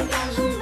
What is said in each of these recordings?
I'm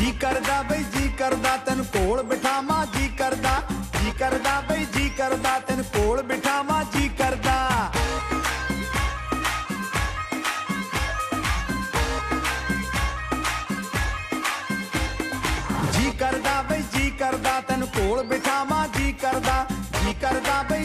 जी करदा बई जी करदा तेन कोल बिठावा जी करदा जी करदा बई जी करदा तेन कोल बिठावा जी करदा जी करदा बई जी करदा तेन कोल बिठावा जी करदा जी करदा बई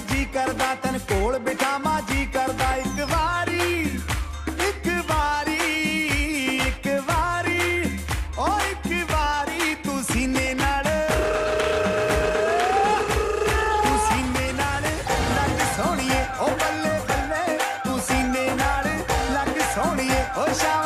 Oh, shout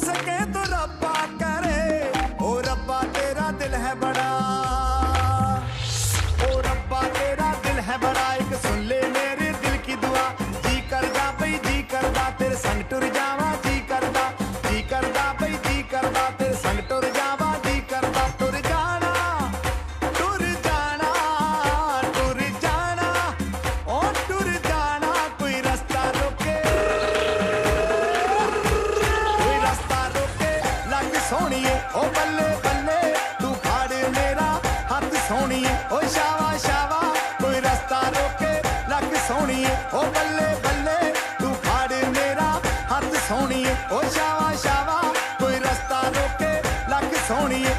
सके तो रब्बा करे। ओ रब्बा तेरा दिल है बड़ा ਸੋਹਣੀਏ ਓ ਬੱਲੇ ਬੱਲੇ ਤੂੰ ਫੜ ਮੇਰਾ ਹੱਥ ਸੋਹਣੀਏ ਓ ਸ਼ਾਵਾ ਸ਼ਾਵਾ ਕੋਈ ਰਸਤਾ ਰੋਕੇ ਲੱਗ ਸੋਹਣੀਏ ਓ ਬੱਲੇ ਬੱਲੇ ਤੂੰ ਫੜ ਮੇਰਾ ਹੱਥ ਸੋਹਣੀਏ ਓ ਸ਼ਾਵਾ ਸ਼ਾਵਾ ਕੋਈ ਰਸਤਾ ਰੋਕੇ ਲੱਗ ਸੋਹਣੀਏ